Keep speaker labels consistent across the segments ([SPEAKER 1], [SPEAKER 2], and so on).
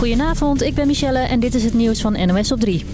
[SPEAKER 1] Goedenavond, ik ben Michelle en dit is het nieuws van NOS op 3.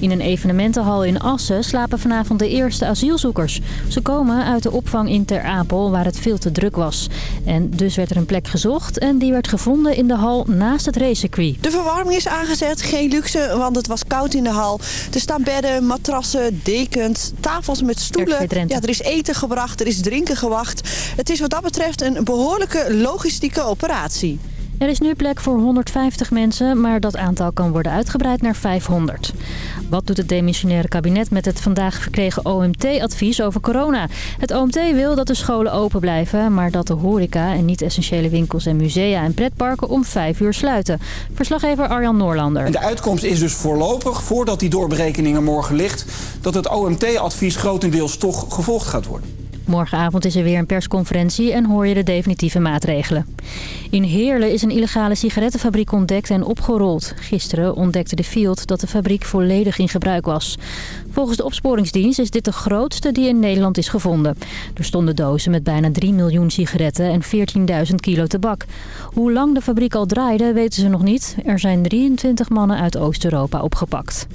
[SPEAKER 1] In een evenementenhal in Assen slapen vanavond de eerste asielzoekers. Ze komen uit de opvang in Ter Apel, waar het veel te druk was. En dus werd er een plek gezocht en die werd gevonden in de hal naast het racecircuit.
[SPEAKER 2] De verwarming is aangezet, geen luxe, want het was koud in de hal. Er staan bedden, matrassen, dekens, tafels met stoelen. Ja, er is eten gebracht, er is drinken gewacht. Het is wat dat betreft een behoorlijke logistieke operatie.
[SPEAKER 1] Er is nu plek voor 150 mensen, maar dat aantal kan worden uitgebreid naar 500. Wat doet het demissionaire kabinet met het vandaag verkregen OMT-advies over corona? Het OMT wil dat de scholen open blijven, maar dat de horeca en niet-essentiële winkels en musea en pretparken om 5 uur sluiten. Verslaggever Arjan Noorlander.
[SPEAKER 3] De uitkomst is dus voorlopig, voordat die doorberekeningen morgen ligt, dat het OMT-advies grotendeels toch gevolgd gaat worden.
[SPEAKER 1] Morgenavond is er weer een persconferentie en hoor je de definitieve maatregelen. In Heerlen is een illegale sigarettenfabriek ontdekt en opgerold. Gisteren ontdekte de Field dat de fabriek volledig in gebruik was. Volgens de opsporingsdienst is dit de grootste die in Nederland is gevonden. Er stonden dozen met bijna 3 miljoen sigaretten en 14.000 kilo tabak. Hoe lang de fabriek al draaide weten ze nog niet. Er zijn 23 mannen uit Oost-Europa opgepakt.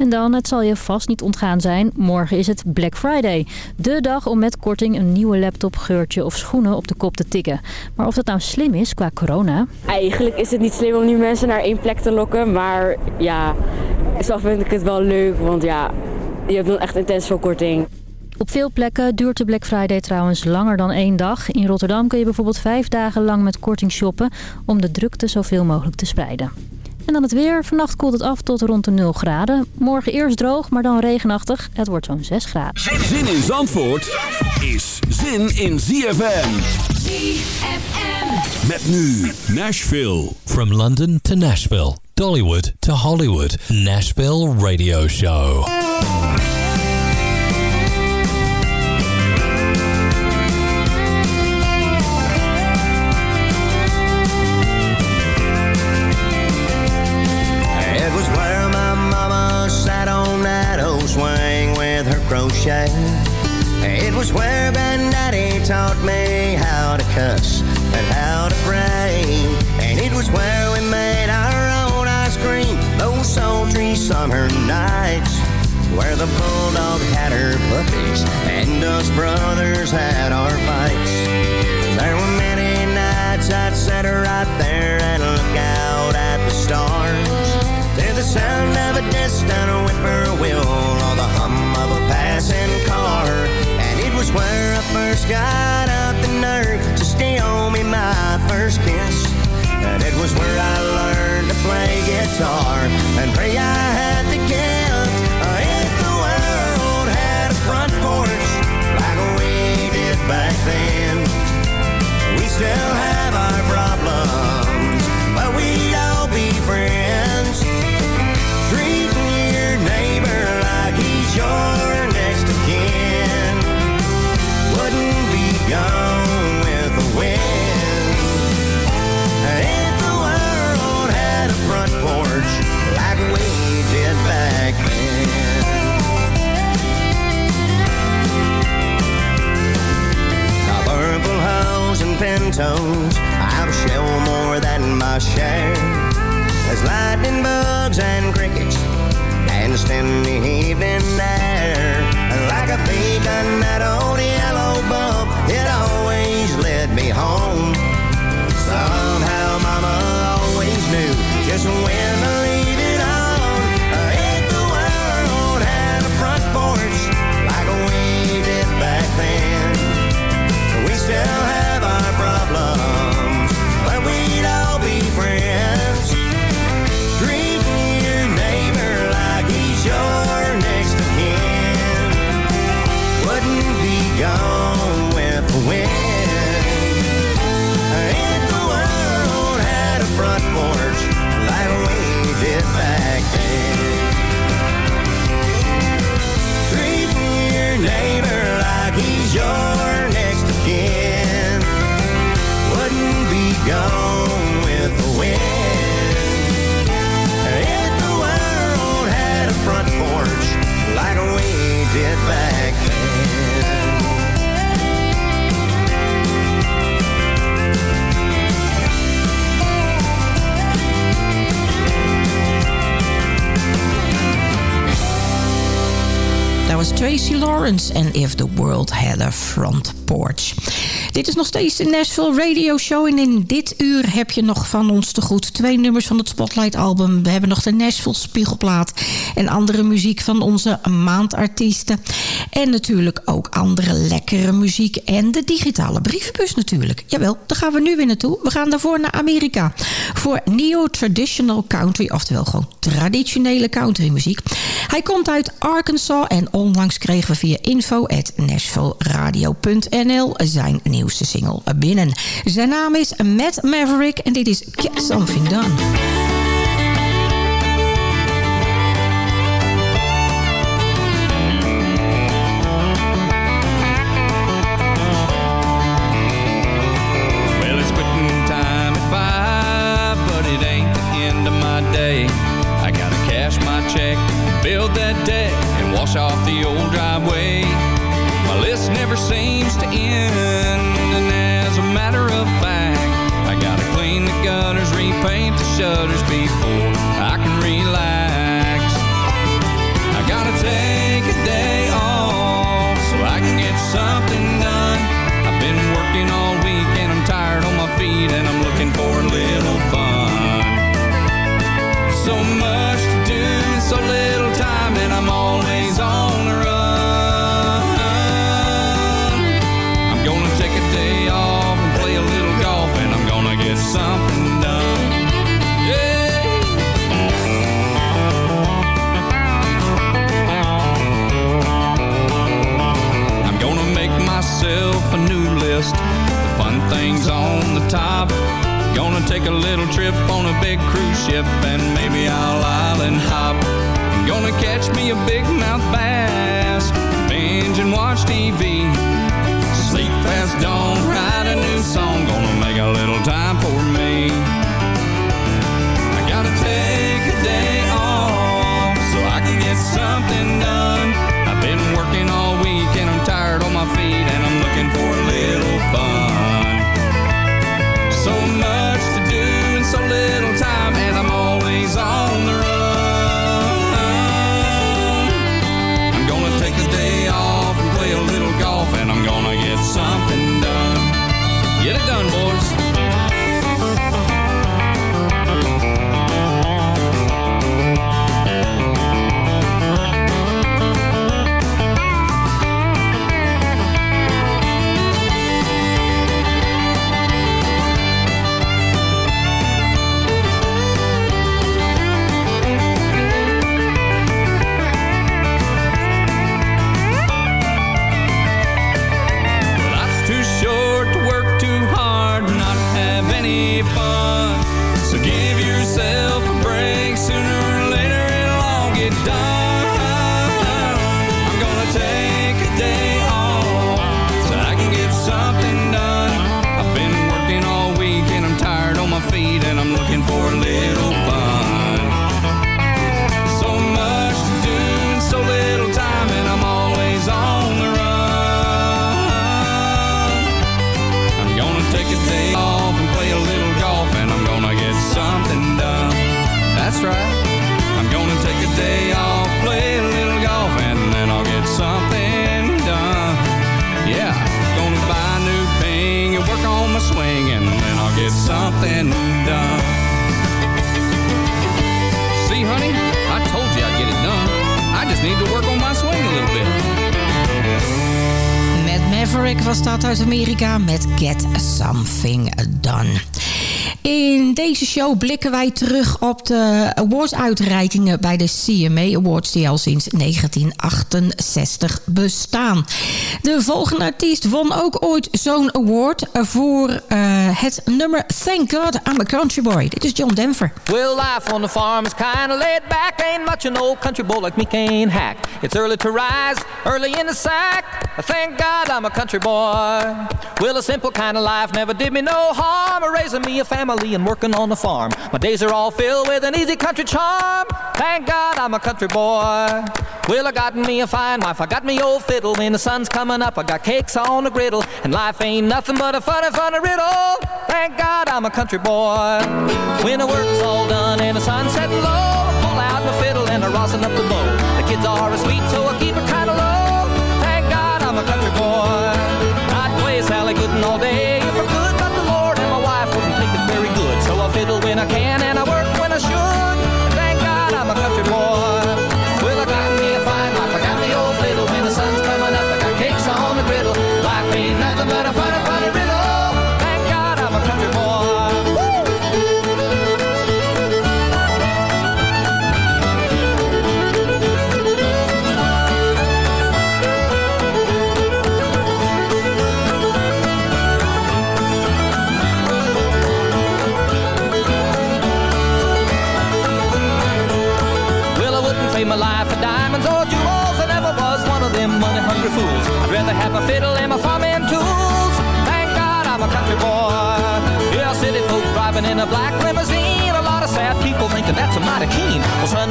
[SPEAKER 1] En dan, het zal je vast niet ontgaan zijn, morgen is het Black Friday. De dag om met korting een nieuwe laptop, geurtje of schoenen op de kop te tikken. Maar of dat nou slim is qua corona?
[SPEAKER 4] Eigenlijk is het niet slim om nu mensen naar één plek te lokken. Maar ja, zelf vind ik het wel leuk, want ja, je hebt dan echt intens veel korting.
[SPEAKER 1] Op veel plekken duurt de Black Friday trouwens langer dan één dag. In Rotterdam kun je bijvoorbeeld vijf dagen lang met korting shoppen... om de drukte zoveel mogelijk te spreiden. En dan het weer. Vannacht koelt het af tot rond de 0 graden. Morgen eerst droog, maar dan regenachtig. Het wordt zo'n 6 graden.
[SPEAKER 5] Zin in Zandvoort is zin in ZFM.
[SPEAKER 6] ZFM.
[SPEAKER 5] Met nu Nashville.
[SPEAKER 7] From London to Nashville. Dollywood to Hollywood. Nashville Radio Show.
[SPEAKER 8] Was where granddaddy taught me how to cuss and how to pray. And it was where we made our own ice cream those sultry summer nights. Where the bulldog had her puppies and us brothers had our fights. There were many nights I'd sit right there and look out at the stars. To the sound of a distant whippoorwill or the hum of a passing car. Was where I first got up the nerve to steal me my first kiss. And it was where I learned to play guitar and pray I had the gift. Uh, if the world had a front porch like we did back then, we still have our problems, hoes pintos, I'll show more than my share. There's lightning bugs and crickets danced in the evening air. Like a beacon, that old yellow bulb, it always led me home. Somehow mama always knew just when to leave it on. If the world had a front porch like we did back then, we still your next again wouldn't be gone with the wind. If the world had a front porch like we did back then.
[SPEAKER 9] Was Tracy Lawrence en If the World Had a Front Porch. Dit is nog steeds de Nashville Radio Show. En in dit uur heb je nog van ons te goed twee nummers van het Spotlight album. We hebben nog de Nashville Spiegelplaat. En andere muziek van onze maandartiesten. En natuurlijk ook andere lekkere muziek. En de digitale brievenbus natuurlijk. Jawel, daar gaan we nu weer naartoe. We gaan daarvoor naar Amerika. Voor neo-traditional country. Oftewel gewoon traditionele countrymuziek. Hij komt uit Arkansas. En onlangs kregen we via info.nashvilleradio.nl zijn nieuwste single binnen. Zijn naam is Matt Maverick en dit is Get Something Done. Show blikken wij terug op de awardsuitreikingen bij de CMA Awards die al sinds 1968 bestaan. De volgende artiest won ook ooit zo'n award voor uh, het nummer Thank God I'm a Country Boy. Dit is John Denver.
[SPEAKER 10] Well, life on the farm is kinda laid back. Ain't much an old country boy like me can hack. It's early to rise, early in the sack. Thank God I'm a country boy. Well, a simple kind of life never did me no harm. Raising me a family and working on the farm. My days are all filled with an easy country charm. Thank God I'm a country boy. Well, I got me a fine wife. I got me old fiddle. When the sun's coming up, I got cakes on the griddle. And life ain't nothing but a funny, funny riddle. Thank God I'm a country boy. When the work's all done and the sun's setting low, I pull out my fiddle and I rosin up the bow. The kids are sweet, so I keep it kind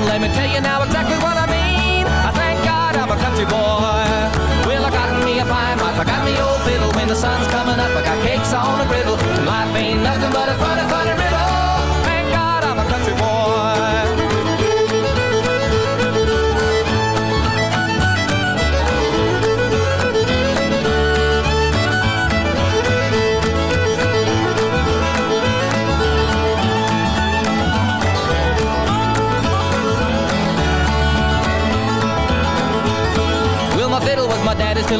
[SPEAKER 10] let me tell you now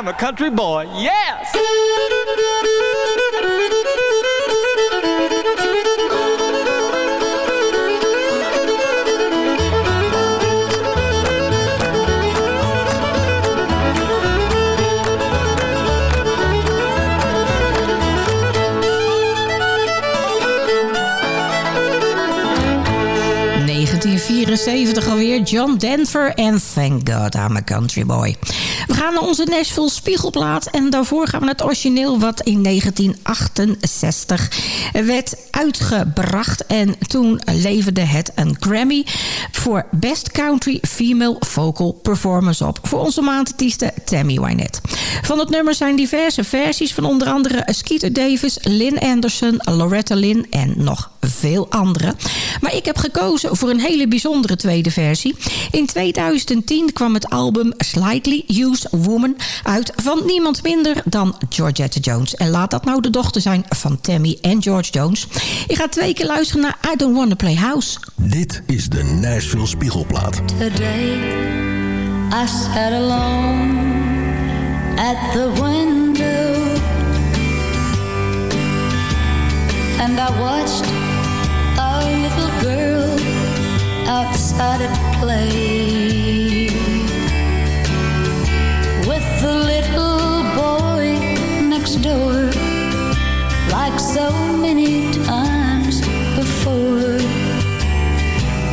[SPEAKER 10] I'm a country boy. Yes!
[SPEAKER 6] ...1974 alweer, John Denver en Thank God I'm a Country Boy. Gaan naar onze Nashville Spiegelplaat... en daarvoor gaan we naar het origineel wat in 1968 werd uitgebracht. En toen leverde het een Grammy voor Best Country Female Vocal Performance op... voor onze maandartieste Tammy Wynette. Van het nummer zijn diverse versies van onder andere Skeeter Davis, Lynn Anderson, Loretta Lynn en nog veel andere. Maar ik heb gekozen voor een hele bijzondere tweede versie. In 2010 kwam het album Slightly Used Woman uit van niemand minder dan Georgette Jones. En laat dat nou de dochter zijn van Tammy en George Jones. Ik ga twee keer luisteren naar I Don't Wanna Play House.
[SPEAKER 5] Dit is de Nashville Spiegelplaat.
[SPEAKER 11] Today I sat alone at the window And I watched little girl outside at play With the little boy next door Like so many times before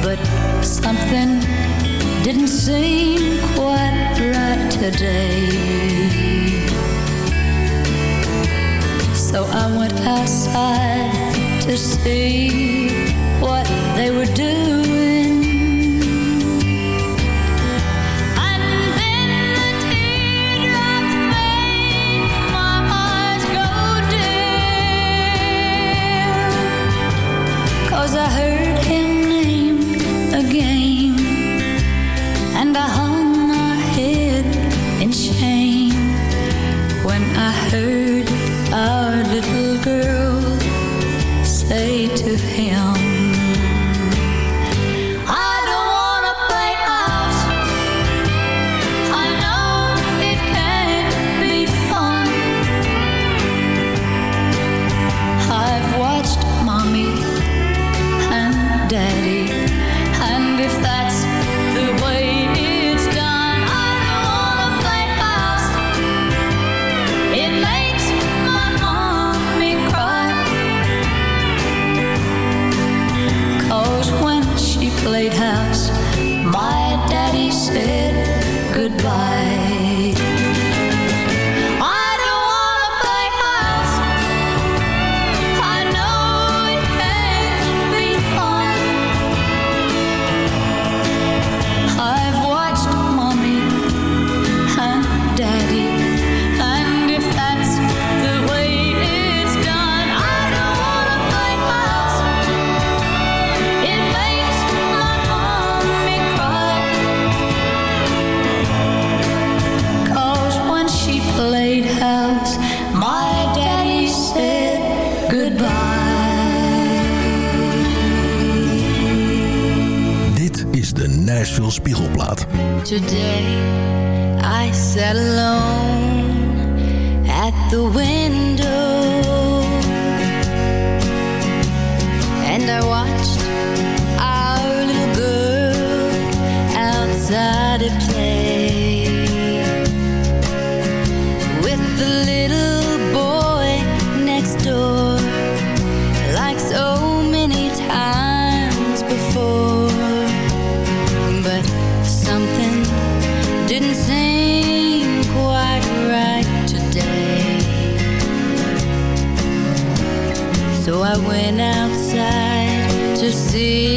[SPEAKER 11] But something didn't seem quite right today. So I went outside to see what they were doing. I heard him named again. And I hung my head in shame when I heard played house, my daddy said goodbye.
[SPEAKER 12] Nashville Spiegelplaat.
[SPEAKER 11] Today I sat alone at the window to see.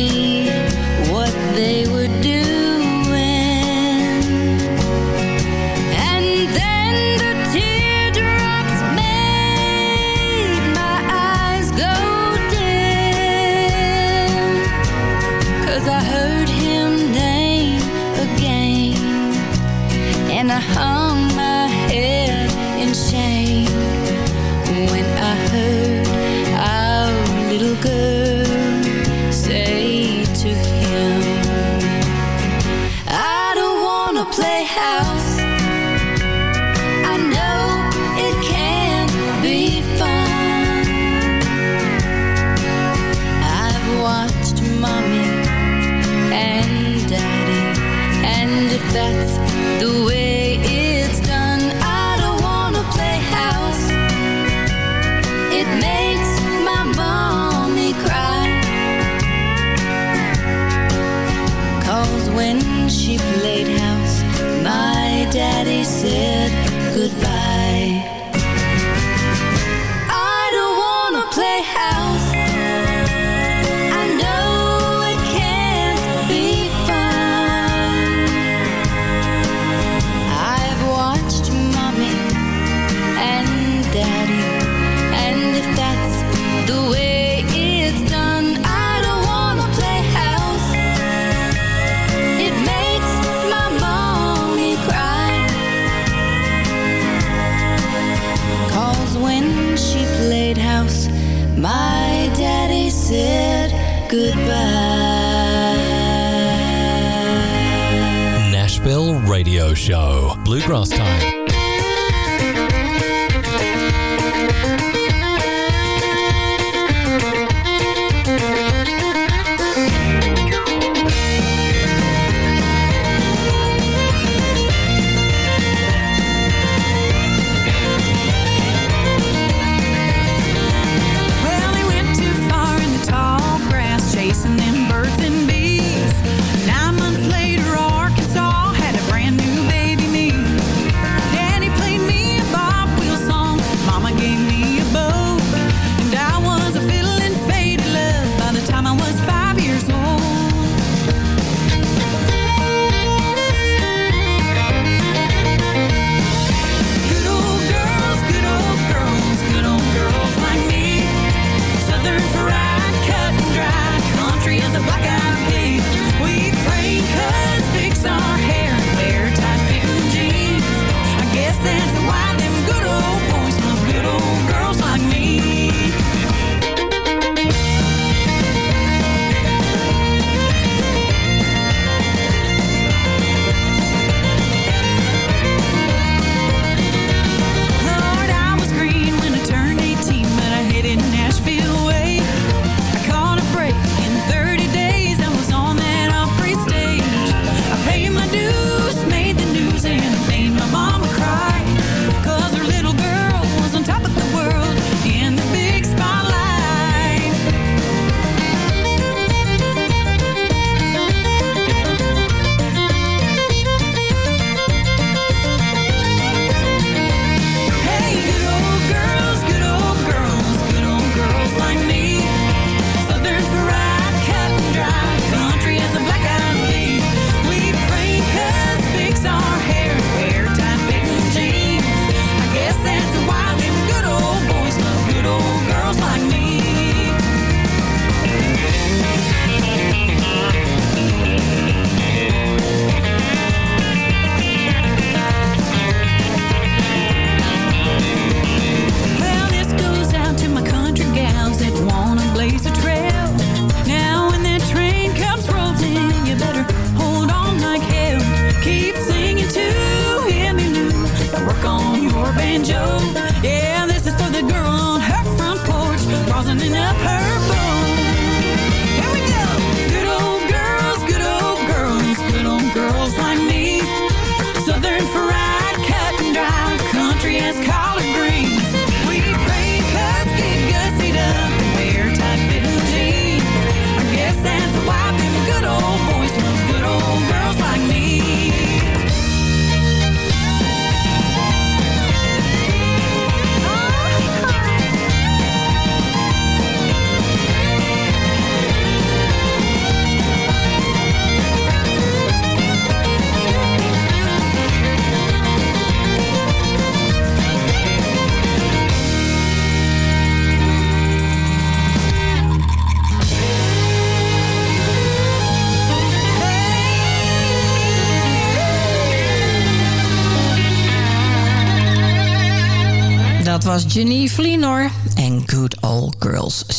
[SPEAKER 13] Was Fleenor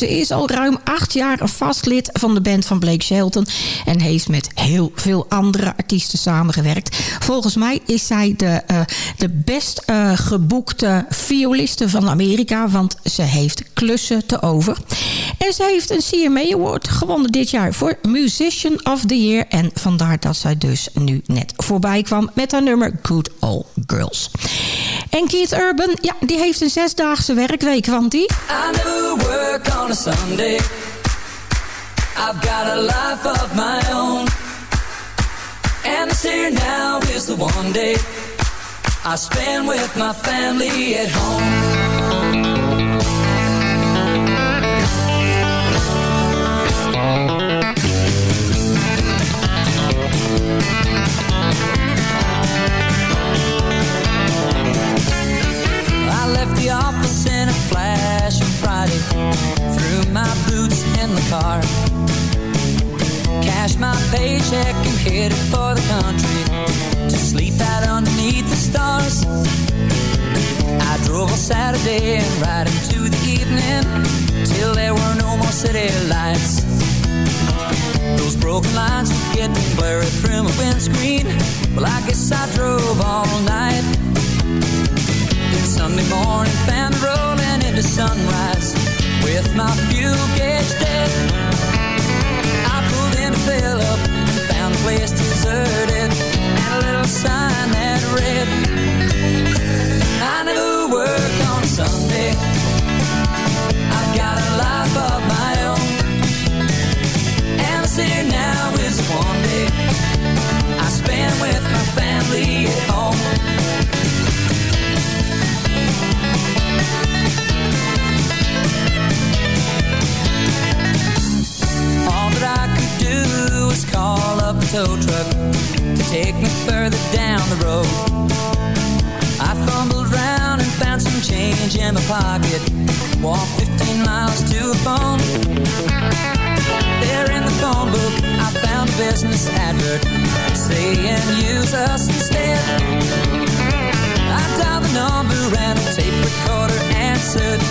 [SPEAKER 13] Ze is al ruim acht jaar een vast lid van de band van Blake Shelton... en heeft met heel veel andere artiesten samengewerkt. Volgens mij is zij de, uh, de best uh, geboekte violiste van Amerika... want ze heeft klussen te over. En ze heeft een CMA Award gewonnen dit jaar voor Musician of the Year... en vandaar dat zij dus nu net voorbij kwam met haar nummer Good Old Girls. En Keith Urban, ja, die heeft een zesdaagse werkweek, want die... I never work on a Sunday. I've got a life of my own. And this here now is the one day I spend with my family at home. I left the office in a on Threw my boots in the car. Cashed my paycheck and headed for the country. To sleep out underneath the stars. I drove on Saturday and right into the evening. Till there were no more city lights. Those broken lines were getting blurry through my windscreen. Well, I guess I drove all night. Sunday morning found rolling into sunrise with my fuel gauge dead. I pulled in to fill up found a place deserted and a little sign that read, I never work on Sunday. I've got a life of my own. And this here now is one day I spend with my family at home. Was call up a tow truck to take me further down the road. I fumbled around and found some change in my pocket. Walked 15 miles to a phone. There in the phone book, I found a business advert saying use us instead. I dialed the number and a tape recorder answered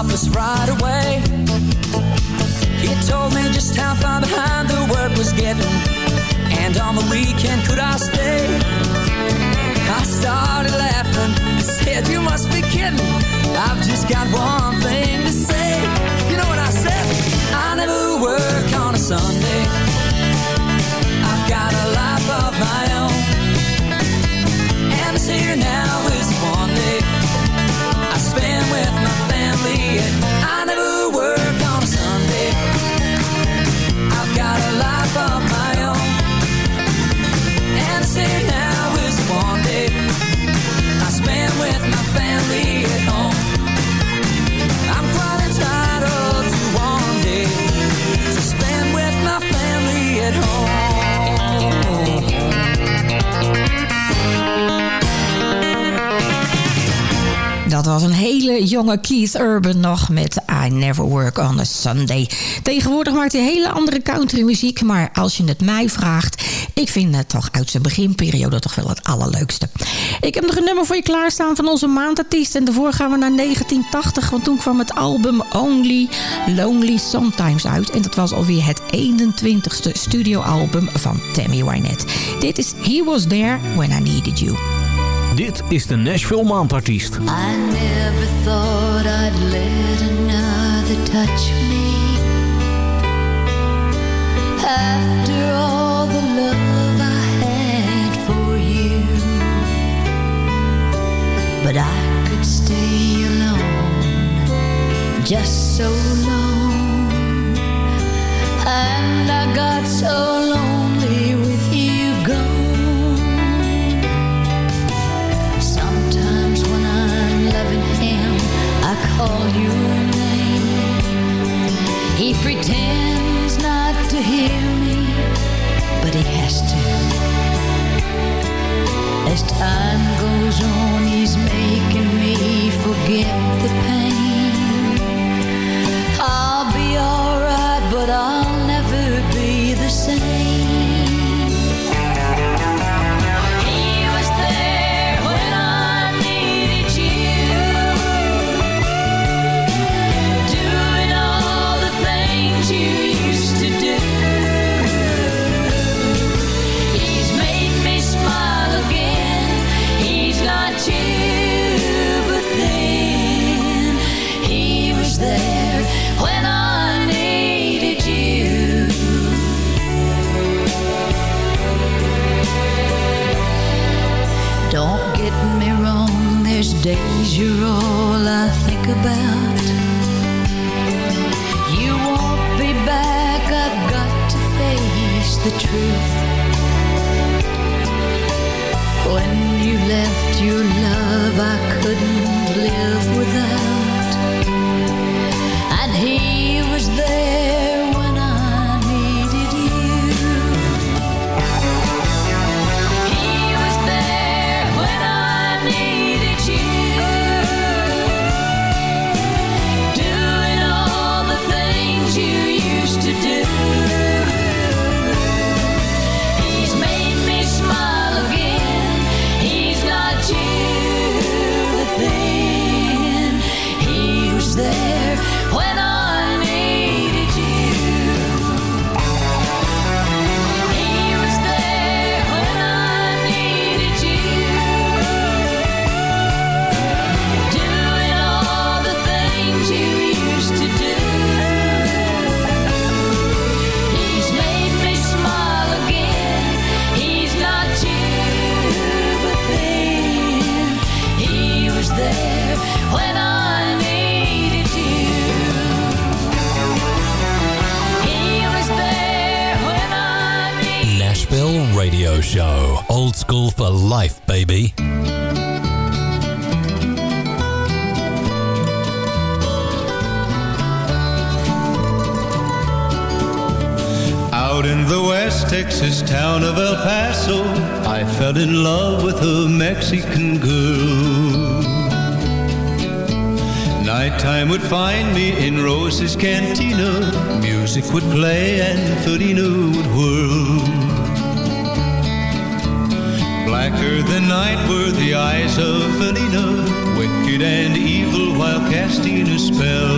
[SPEAKER 13] office right away. He told me just how far behind the work was getting, and on the weekend could I stay? I started laughing, said, You must be kidding. I've just got one thing to say. You know what I said? I never work on a Sunday I've got a life of my own. And this here now jonge Keith Urban nog met I Never Work on a Sunday. Tegenwoordig maakt hij hele andere countrymuziek. Maar als je het mij vraagt, ik vind het toch uit zijn beginperiode toch wel het allerleukste. Ik heb nog een nummer voor je klaarstaan van onze maandartiest. En daarvoor gaan we naar 1980, want toen kwam het album Only Lonely Sometimes uit. En dat was alweer het 21ste studioalbum van Tammy Wynette. Dit is He Was There When I Needed You.
[SPEAKER 11] Dit is de Nashville Maandartiest. I never thought I'd let touch me. After all the love I had for you. But I could stay alone. just so long. And I got so lonely with you gone. Sometimes when I'm loving him, I call name. He pretends not to hear me, but he has to. As time goes on, he's making me forget the pain. I'll be alright, days you're all I think about. You won't be back, I've got to face the truth. When you left your love, I couldn't live without. And he was there there
[SPEAKER 7] Radio Show. Old school for life, baby.
[SPEAKER 14] Out in the West Texas town of El Paso, I fell in love with a Mexican girl. Nighttime would find me in Rose's cantina. Music would play and Felina would whirl. Blacker than night were the eyes of Felina, wicked and evil while casting a spell.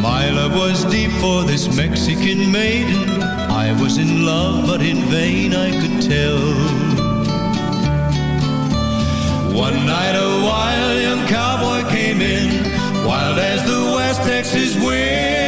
[SPEAKER 14] My love was deep for this Mexican maiden. I was in love, but in vain I could tell. One night a wild young cowboy came in, wild as the West Texas wind.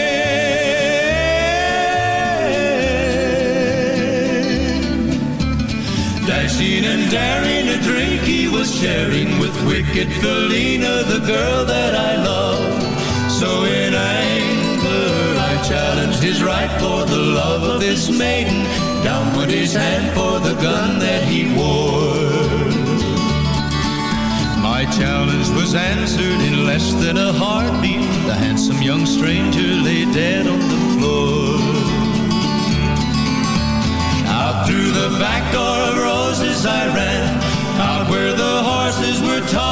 [SPEAKER 14] Dashing and daring a drink he was sharing with wicked Felina, the girl that I love. So in anger I challenged his right for the love of this maiden. Down went his hand for the gun that he wore. My challenge was answered in less than a heartbeat. The handsome young stranger lay dead on the the back door of Rosa's I ran, out where the horses were tied.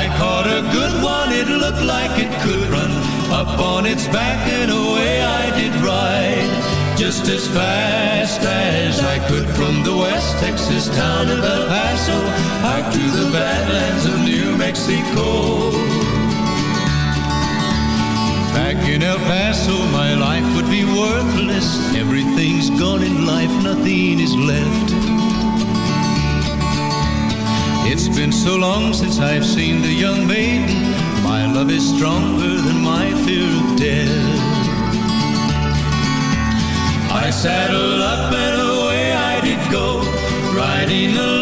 [SPEAKER 14] I caught a good one, it looked like it could run up on its back and away I did ride. Just as fast as I could from the West Texas town of El Paso out to the badlands of New Mexico. Back in El Paso, my life would be worthless. Everything's gone in life, nothing is left. It's been so long since I've seen the young maiden. My love is stronger than my fear of death. I saddled up and away I did go. riding alone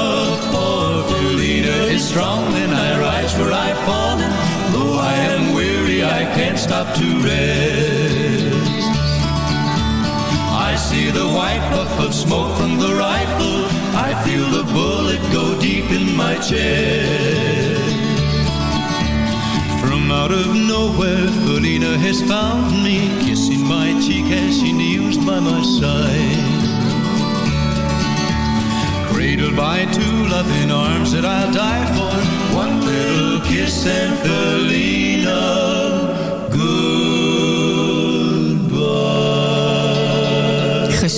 [SPEAKER 14] Felina is strong, and I rise where I've fallen. Though I am weary, I can't stop to rest. I see the white puff of smoke from the rifle. I feel the bullet go deep in my chest. From out of nowhere, Felina has found me, kissing my cheek as she kneels by my side. Cradled by two loving arms that I'll die for. One little kiss and Felina,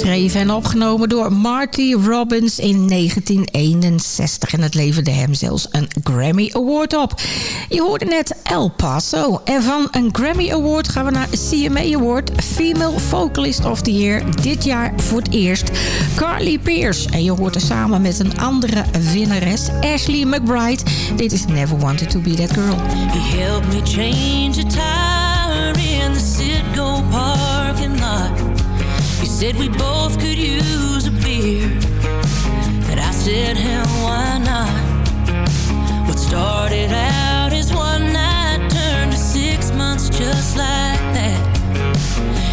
[SPEAKER 6] Geschreven en opgenomen door Marty Robbins in 1961. En het leverde hem zelfs een Grammy Award op. Je hoorde net El Paso. En van een Grammy Award gaan we naar CMA Award. Female Vocalist of the Year. Dit jaar voor het eerst Carly Pierce. En je hoort er samen met een andere winnares, Ashley McBride. Dit is Never Wanted to Be That Girl.
[SPEAKER 11] He helped me change a tire in the Citgo parking lot. Said we both could use a beer. And I said, hell, why not? What started out as one night turned to six months just like that.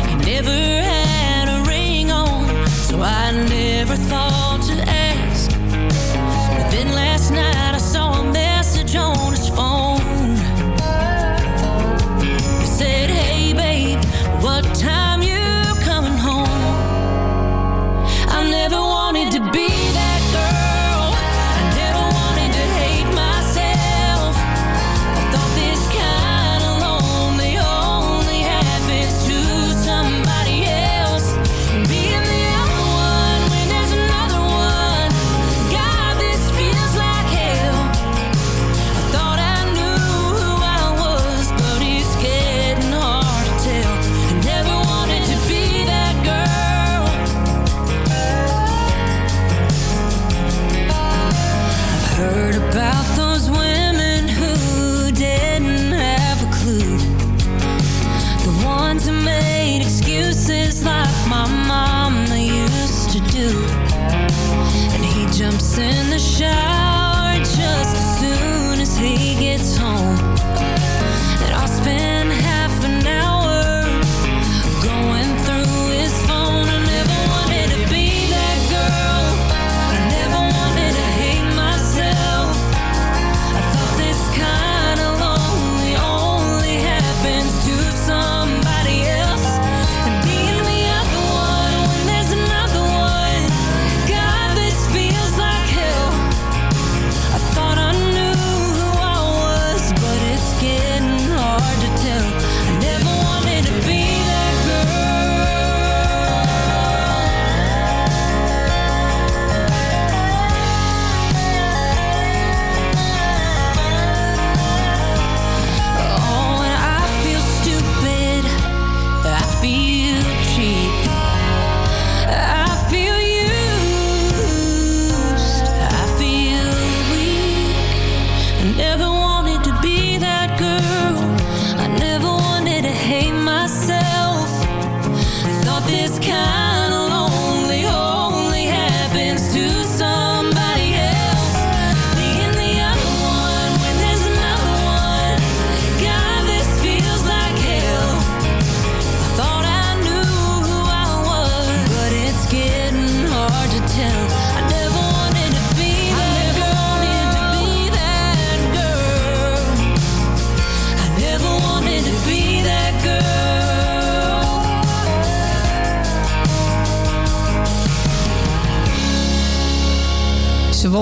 [SPEAKER 11] He never had a ring on, so I never thought to ask. But then last night I saw a message on his phone. And he jumps in the shower just as soon as he gets home. And I'll spend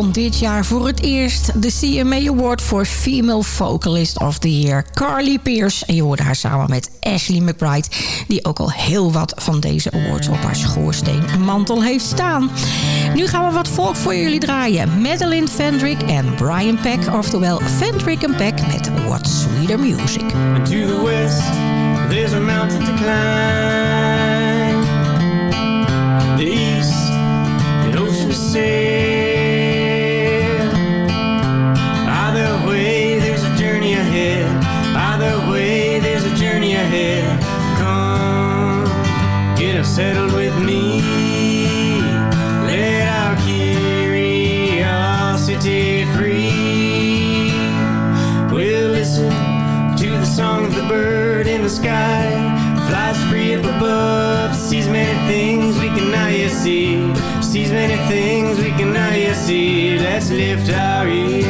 [SPEAKER 6] won dit jaar voor het eerst de CMA Award voor Female Vocalist of the Year. Carly Pierce. En je hoorde haar samen met Ashley McBride. Die ook al heel wat van deze awards op haar schoorsteenmantel heeft staan. Nu gaan we wat volk voor jullie draaien. Madeline Fendrick en Brian Peck. Oftewel Fendrick en Peck met What Sweeter Music.
[SPEAKER 15] To to ocean Sees many things we can now yet see. Let's lift our ears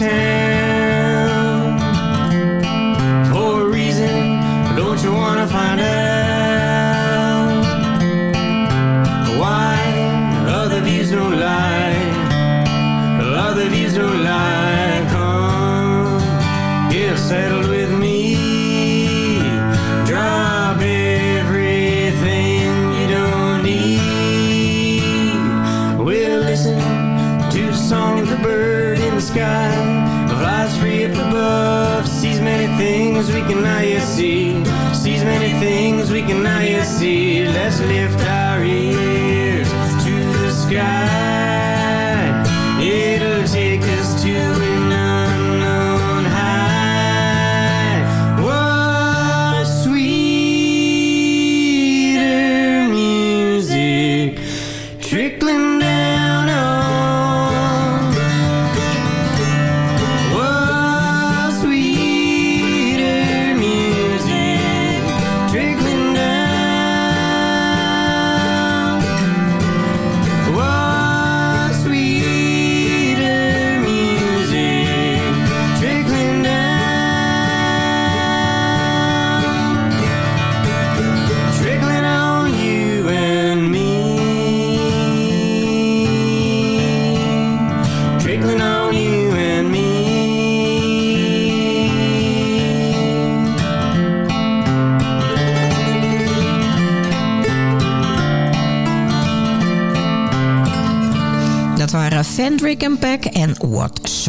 [SPEAKER 15] raised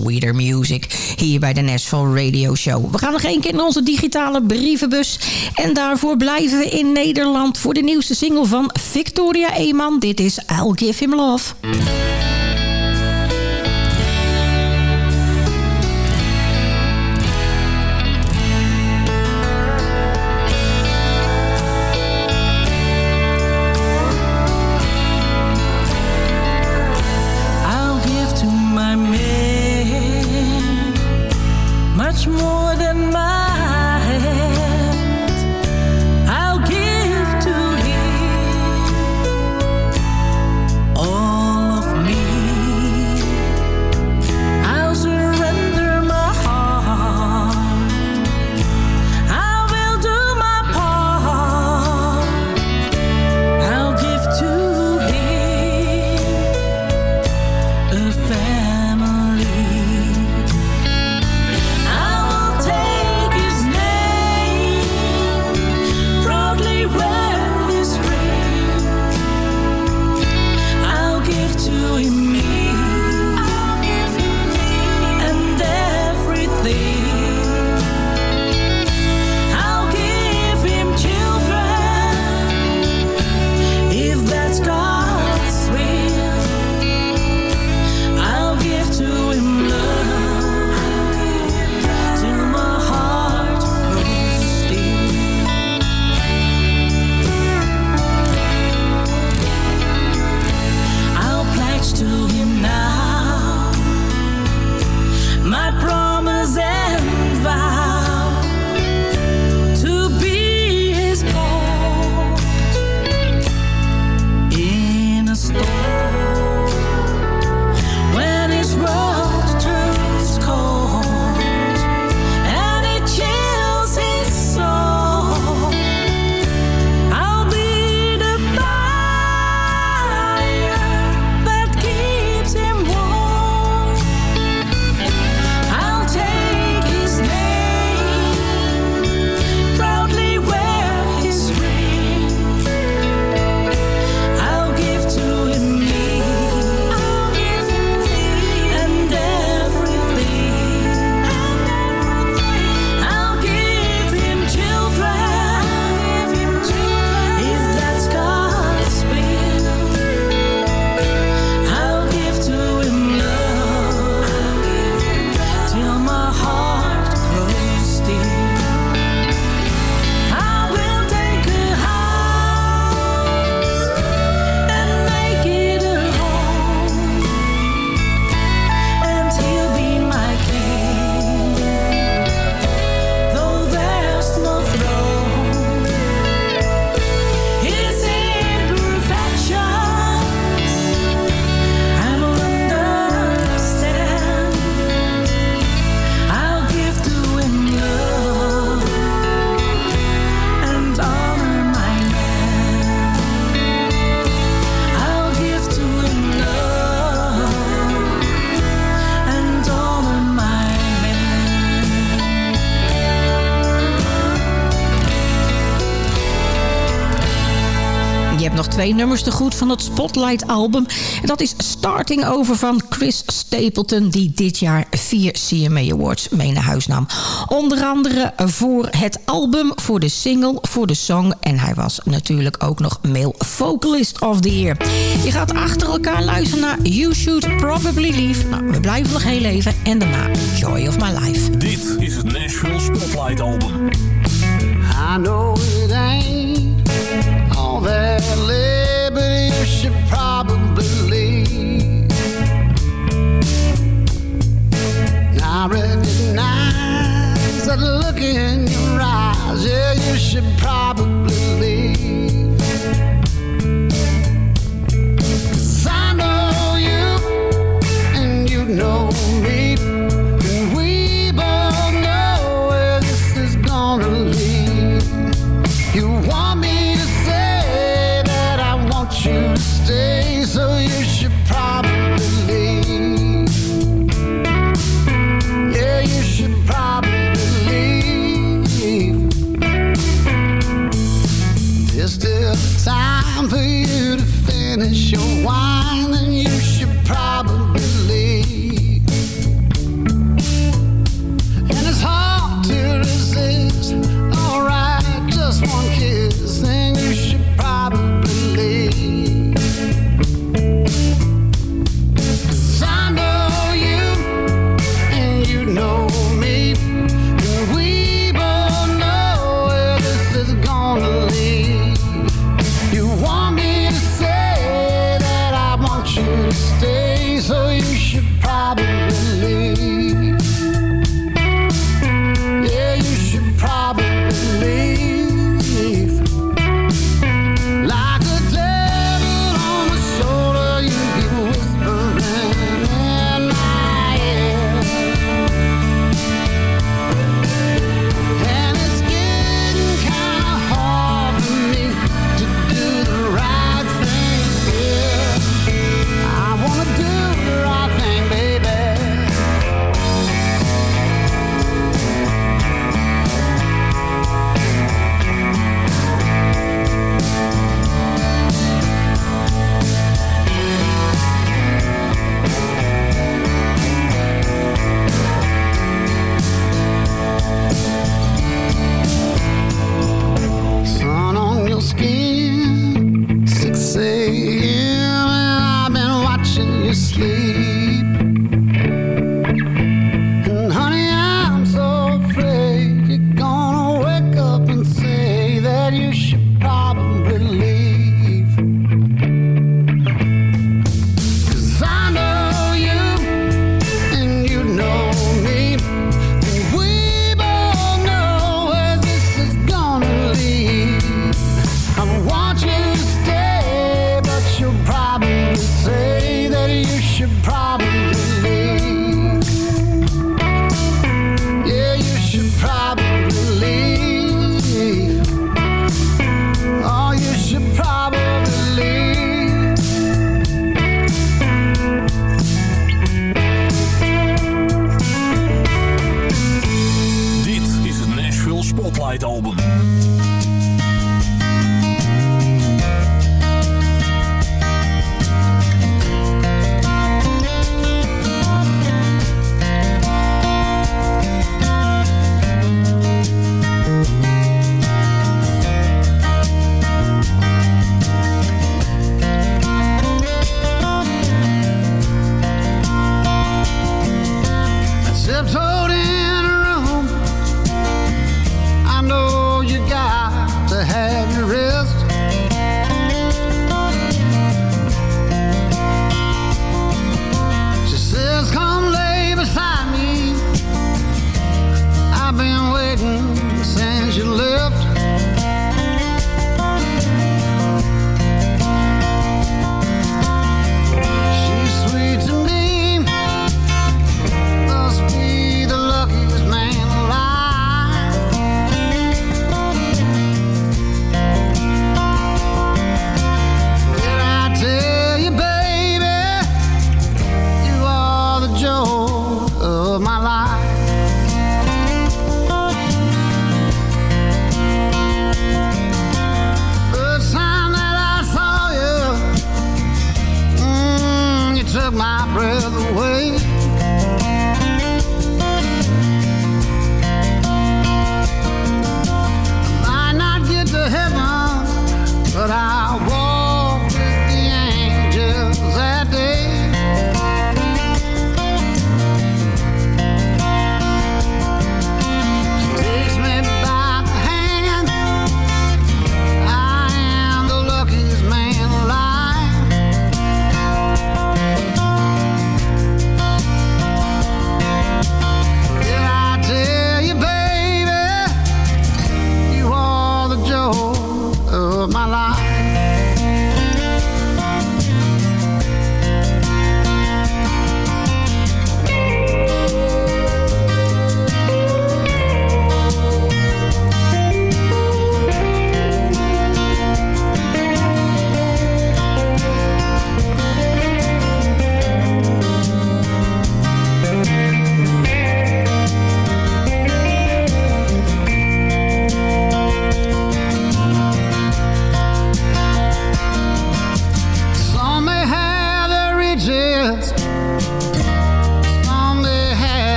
[SPEAKER 15] Sweeter Music
[SPEAKER 6] hier bij de Nashville Radio Show. We gaan nog één keer naar onze digitale brievenbus. En daarvoor blijven we in Nederland voor de nieuwste single van Victoria Eeman. Dit is I'll Give Him Love. nummers te goed van het Spotlight album. En dat is Starting Over van Chris Stapleton... die dit jaar vier CMA Awards mee naar huis nam. Onder andere voor het album, voor de single, voor de song... en hij was natuurlijk ook nog male vocalist of the year. Je gaat achter elkaar luisteren naar You Should Probably Leave. Nou, we blijven nog heel even en daarna Joy of My Life.
[SPEAKER 7] Dit is het Nashville Spotlight album.
[SPEAKER 16] I look in your eyes. Yeah, you should probably.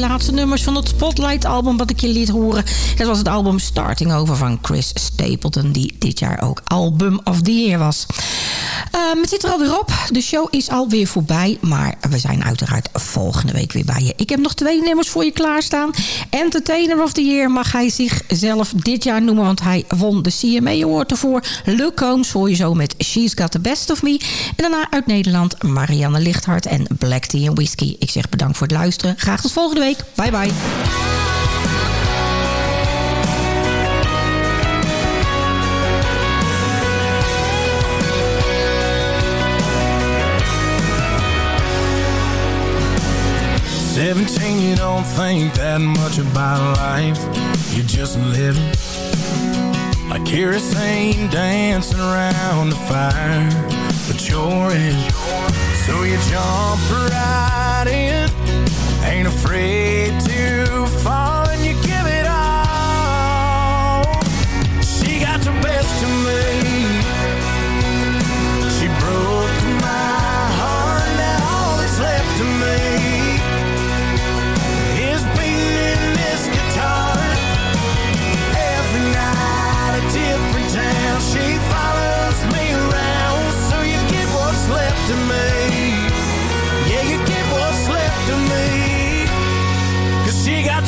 [SPEAKER 6] Laatste nummers van het Spotlight-album wat ik je liet horen. Dat was het album Starting Over van Chris Stapleton, die dit jaar ook Album of the Year was. Um, het zit er alweer op. De show is alweer voorbij. Maar we zijn uiteraard volgende week weer bij je. Ik heb nog twee nummers voor je klaarstaan. Entertainer of the Year mag hij zichzelf dit jaar noemen. Want hij won de CMA Award ervoor. Luke Combs hoor je zo met She's Got The Best Of Me. En daarna uit Nederland Marianne Lichthart en Black Tea and Whiskey. Ik zeg bedankt voor het luisteren. Graag tot volgende week. Bye bye.
[SPEAKER 17] Seventeen, you don't think that much about life. You're just living. Like kerosene dancing around the fire. But you're in. So you jump right in. Ain't afraid to fall and you give it all. She got the best of me.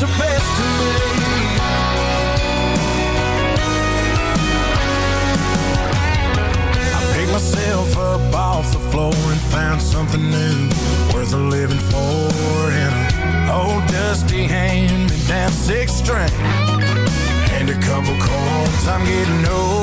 [SPEAKER 17] The best me. I picked myself up off the floor and found something new worth a living for. And an old dusty hand me down six string and a couple chords. I'm getting over